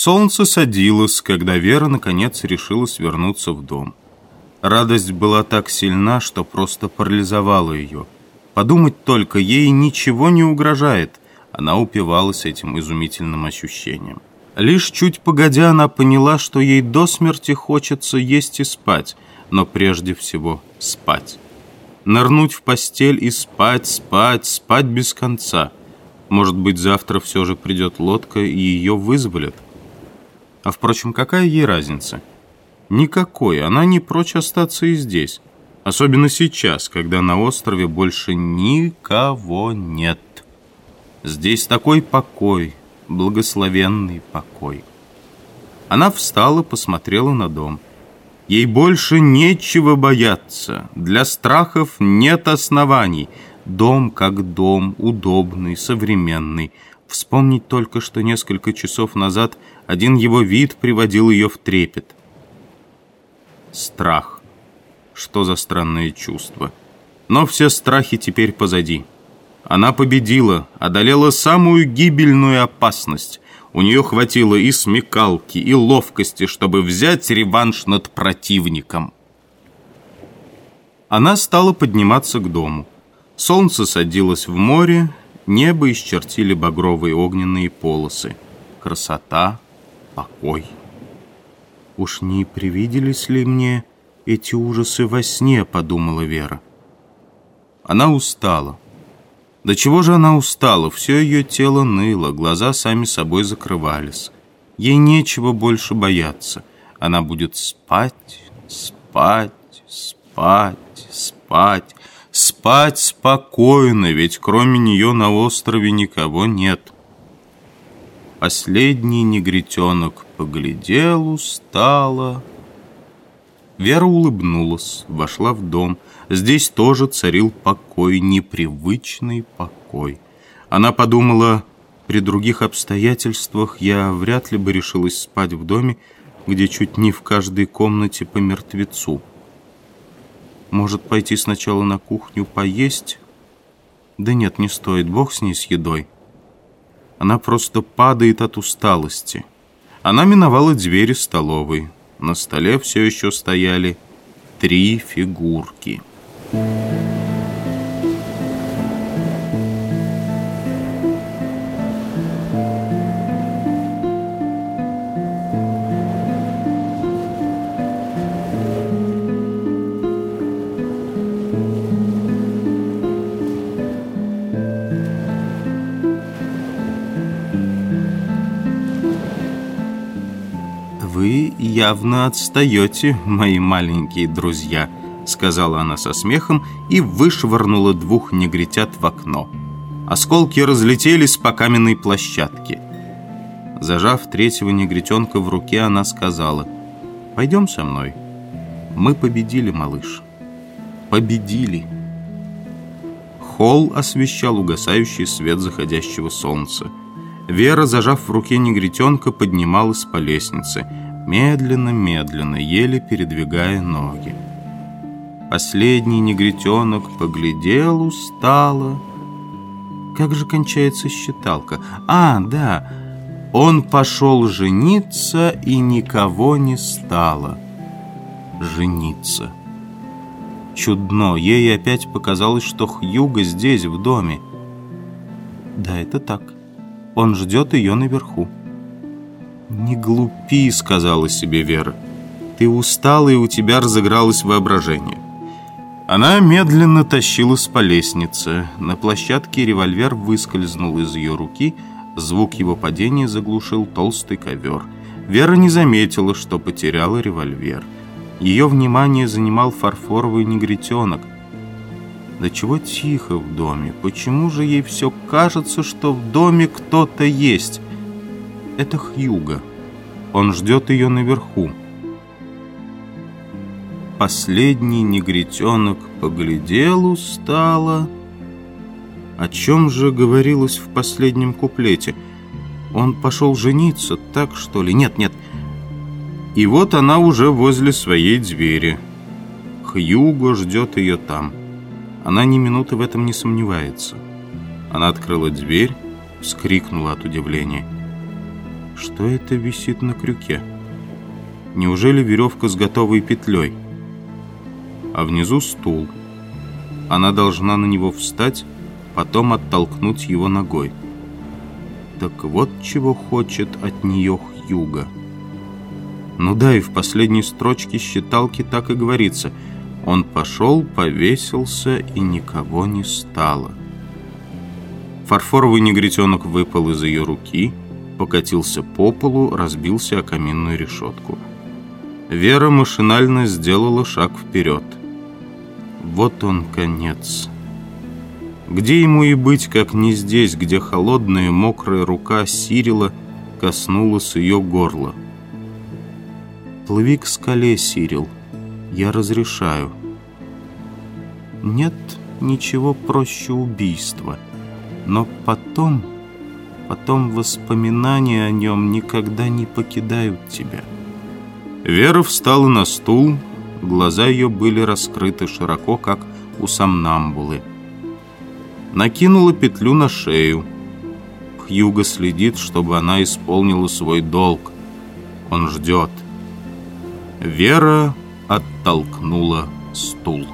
Солнце садилось, когда Вера наконец решилась вернуться в дом. Радость была так сильна, что просто парализовала ее. Подумать только, ей ничего не угрожает. Она упивалась этим изумительным ощущением. Лишь чуть погодя она поняла, что ей до смерти хочется есть и спать, но прежде всего спать. Нырнуть в постель и спать, спать, спать без конца. Может быть, завтра все же придет лодка и ее вызволят. А впрочем, какая ей разница? Никакой, она не прочь остаться и здесь. Особенно сейчас, когда на острове больше никого нет. Здесь такой покой, благословенный покой. Она встала, посмотрела на дом. Ей больше нечего бояться. Для страхов нет оснований. Дом как дом, удобный, современный. Вспомнить только, что несколько часов назад один его вид приводил ее в трепет. Страх. Что за странное чувство. Но все страхи теперь позади. Она победила, одолела самую гибельную опасность. У нее хватило и смекалки, и ловкости, чтобы взять реванш над противником. Она стала подниматься к дому. Солнце садилось в море, небо исчертили багровые огненные полосы. Красота, покой. «Уж не привиделись ли мне эти ужасы во сне?» — подумала Вера. Она устала. До чего же она устала? Все ее тело ныло, глаза сами собой закрывались. Ей нечего больше бояться. Она будет спать, спать, спать, спать, спать спокойно, ведь кроме нее на острове никого нет. Последний негритенок поглядел устало. Вера улыбнулась, вошла в дом. Здесь тоже царил покой, непривычный покой. Она подумала, при других обстоятельствах я вряд ли бы решилась спать в доме, где чуть не в каждой комнате по мертвецу. Может, пойти сначала на кухню поесть? Да нет, не стоит, бог с ней с едой. Она просто падает от усталости. Она миновала двери столовой. На столе все еще стояли три фигурки. «Вы явно отстаете, мои маленькие друзья», сказала она со смехом и вышвырнула двух негритят в окно. Осколки разлетелись по каменной площадке. Зажав третьего негритенка в руке, она сказала, «Пойдем со мной. Мы победили, малыш. Победили». Холл освещал угасающий свет заходящего солнца. Вера, зажав в руке негритенка, поднималась по лестнице, медленно-медленно, еле передвигая ноги. Последний негритенок поглядел устало. Как же кончается считалка? А, да, он пошел жениться, и никого не стало. Жениться. Чудно, ей опять показалось, что Хьюга здесь, в доме. Да, это так. Он ждет ее наверху. «Не глупи», — сказала себе Вера. «Ты устала, и у тебя разыгралось воображение». Она медленно тащилась по лестнице. На площадке револьвер выскользнул из ее руки. Звук его падения заглушил толстый ковер. Вера не заметила, что потеряла револьвер. Ее внимание занимал фарфоровый негритенок. Да чего тихо в доме? Почему же ей все кажется, что в доме кто-то есть? Это Хьюга. Он ждет ее наверху. Последний негритенок поглядел устало. О чем же говорилось в последнем куплете? Он пошел жениться, так что ли? Нет, нет. И вот она уже возле своей двери. Хьюго ждет ее там. Она ни минуты в этом не сомневается. Она открыла дверь, вскрикнула от удивления. Что это висит на крюке? Неужели веревка с готовой петлей? А внизу стул. Она должна на него встать, потом оттолкнуть его ногой. Так вот чего хочет от нее Хьюга. Ну да, и в последней строчке считалки так и говорится. Он пошел, повесился, и никого не стало. Фарфоровый негритенок выпал из ее руки, покатился по полу, разбился о каминную решетку. Вера машинально сделала шаг вперед. Вот он конец. Где ему и быть, как не здесь, где холодная мокрая рука Сирила коснулась ее горла. «Плыви к скале, Сирил, я разрешаю». Нет ничего проще убийства, но потом, потом воспоминания о нем никогда не покидают тебя. Вера встала на стул, глаза ее были раскрыты широко, как у самнамбулы. Накинула петлю на шею. Хьюго следит, чтобы она исполнила свой долг. Он ждет. Вера оттолкнула стул.